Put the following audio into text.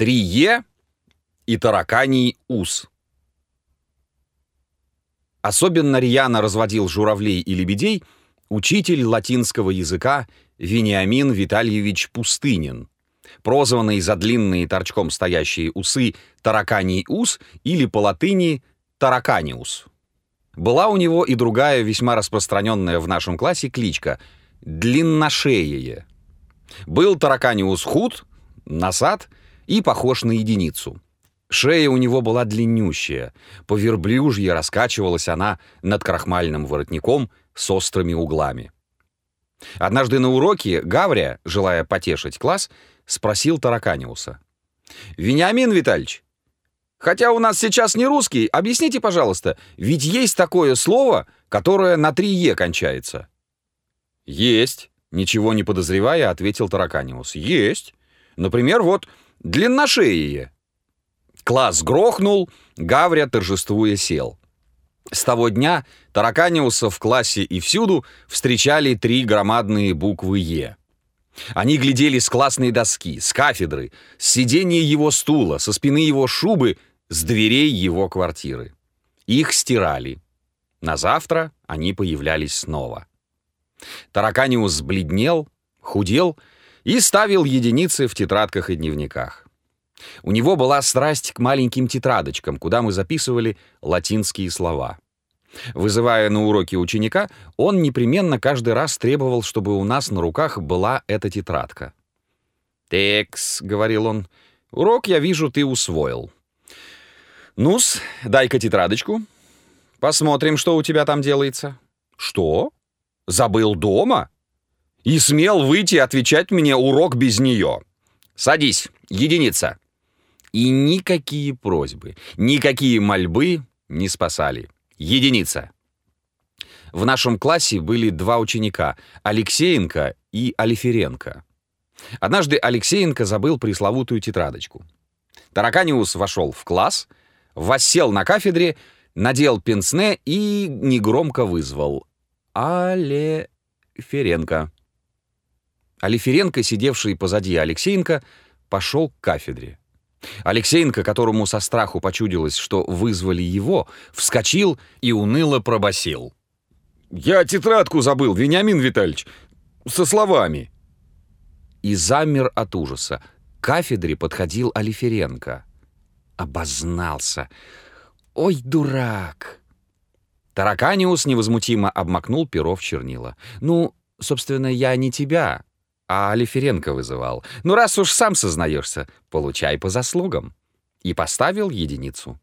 Трие и тараканий ус. Особенно рьяно разводил журавлей и лебедей учитель латинского языка Вениамин Витальевич Пустынин, прозванный за длинные торчком стоящие усы тараканий ус или по латыни тараканиус. Была у него и другая весьма распространенная в нашем классе кличка — длинношеее. Был тараканиус худ, насад и похож на единицу. Шея у него была длиннющая, по верблюжье раскачивалась она над крахмальным воротником с острыми углами. Однажды на уроке Гаврия, желая потешить класс, спросил Тараканиуса. «Вениамин Витальевич, хотя у нас сейчас не русский, объясните, пожалуйста, ведь есть такое слово, которое на три «е» кончается?» «Есть», — ничего не подозревая, ответил Тараканиус. «Есть. Например, вот длинношеие». Класс грохнул, Гавря, торжествуя, сел. С того дня Тараканиуса в классе и всюду встречали три громадные буквы «Е». Они глядели с классной доски, с кафедры, с сиденья его стула, со спины его шубы, с дверей его квартиры. Их стирали. На завтра они появлялись снова. Тараканиус бледнел, худел и ставил единицы в тетрадках и дневниках. У него была страсть к маленьким тетрадочкам, куда мы записывали латинские слова. Вызывая на уроки ученика, он непременно каждый раз требовал, чтобы у нас на руках была эта тетрадка. «Текс», — говорил он, — «урок, я вижу, ты усвоил». «Ну-с, дай-ка тетрадочку. Посмотрим, что у тебя там делается». «Что? Забыл дома?» «И смел выйти отвечать мне урок без нее». «Садись, единица». И никакие просьбы, никакие мольбы не спасали. Единица. В нашем классе были два ученика — Алексеенко и Алиференко. Однажды Алексеенко забыл пресловутую тетрадочку. Тараканиус вошел в класс, воссел на кафедре, надел пенсне и негромко вызвал Алиференко, сидевший позади Алексеенко, пошел к кафедре. Алексеенко, которому со страху почудилось, что вызвали его, вскочил и уныло пробасил: «Я тетрадку забыл, Вениамин Витальевич, со словами». И замер от ужаса. К кафедре подходил Алиференко. Обознался. «Ой, дурак!» Тараканиус невозмутимо обмакнул перо в чернила. «Ну, собственно, я не тебя, а Алиференко вызывал. Ну, раз уж сам сознаешься, получай по заслугам. И поставил единицу.